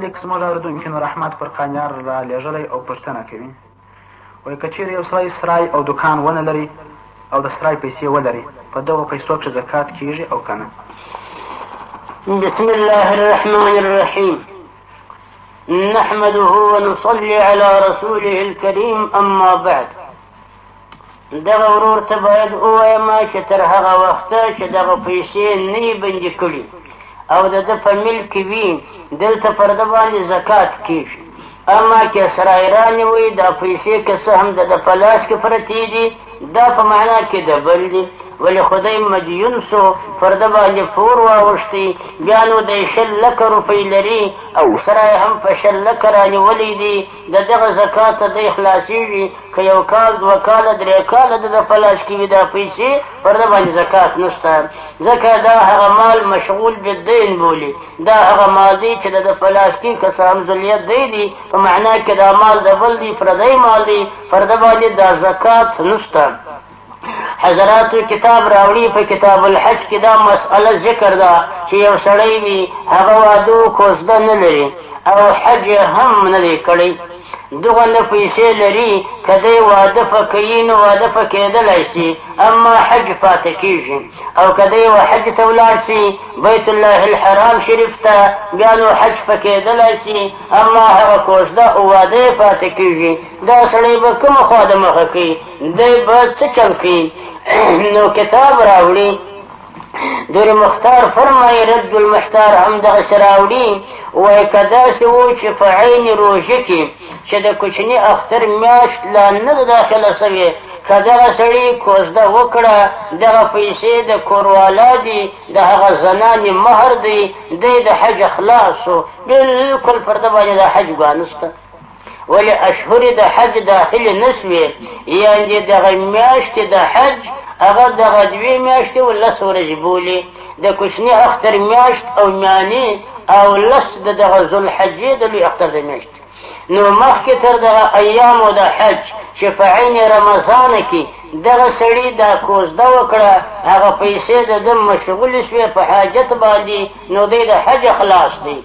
لیک زموږ اورېدونکي نور احمد پر قانیار را لېږلی او پوښتنه کوي وایي که چېرې یو سړی سرای او دکان ونه لري او د سرای پیسې ولري په دغو پیسو کښې زکات کېږي او که نه بسم الله الرحمن الرحيم نحمده ونصلي على رسوله الكريم أما بعد دغه ورور ته باید ووایم چې تر هغه وخته چې دغه پیسې نه یې بندي کړي او د ده په ملک وي دلته پر ده باندې زکات کېږي اما که اسرایران وي دا پیسې که څه هم د ده په لاس کې پرتې دي دا په معنا کې د بل دي ولې خدای مدیون سو پر ده باندې پور واوښتی بیا نو دی شل لکه روپۍ لري او سره یې هم په شل لکه رانیولي دي د دغه زکات ته دی خلاصېږي که یو کال دوه کاله درې کاله د ده په لاس کې وي دا پیسې پر ده باندې زکات نشته ځکه دا هغه مال مشغول بالدین بولي دا هغه مال دی چې د ده په لاس کې که څه هم ذلیت دی دي په معنا کې دا مال د بل دی پردی مال دی پر ده باندې دا زکات نشته حضرات کتاب راوړي په کتاب الحج کې دا مسأله ذکر ده چې یو سړی وي هغه وادو کوزده نه لري او حج هم نه دی کړی دغه نه پیسې لري که دی واده په کوي نو واده په کېدلی شي اما حج پاتې کېږي او که دی و حج ته ولاړ شي بیت الله الحرام شریف ته بیا نو حج په کېدلی شي اما هغه کوزده او واده پاتې کېږي دا سړی به کومه خوا د مخه کوي دی به څه چل کړي نو کتاب راوړي دور مختار فرمایي رد المحتار هم دغه سراوړي وای کدا سه و چې په عین روزه کې چې د کوچنی اختر میاشت لا نه داخله سوي کدغه سړی کوزده وکړه دغه پیسې د کوروالا دي د هغه زنانې مهر دی دی د حج خلاصو بالکل پر ده باندې د حج ګوانسته ولې اشهر د حج داخل نه شوې یعنې دغه میاشتې د حج هغه دغه دوې میاشتې او لس ورځې بولي د کوچني اختر میاشت او میانې او لس د دغه ذوالحجې د لوی اختر د میاشت نو مخکې تر دغه ایامو د حج چې په عین رمضان کې دغه سړي دا کوزده وکړه هغه پیسې د ده مشغول شوې په حاجت باندې نو دی د حج خلاص دی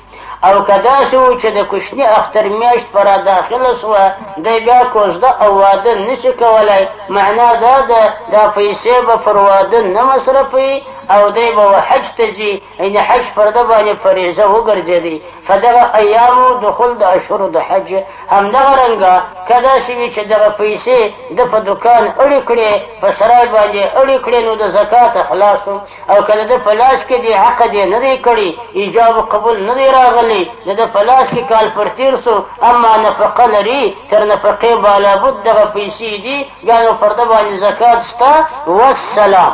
او که داسې و چې د کوچني اختر میاشت په را داخله سوه دی بیا کوزده او واده نشي کولی معنا دا ده دا پیسې به پر واده نه مصرفوي او دی به حج ته ځي یعنې حج پر ده باندې فریضه وګرځېدی په دغه ایامو دخول د اشهرو د حج همدغه رنګه که داسې وي چې دغه پیسې ده په دکان اړې کړې په سرای باندې اړې کړې نو د زکات خلاص او که د ده په لاس کې دې حق دې نه دی کړی ایجاب قبول نه دی راغلی د ده په لاس کې کال پر تیر سو اما نفقه لري تر نفقې بالابود دغه پیسې دي بیا نو پر ده باندې زکات شته والسلام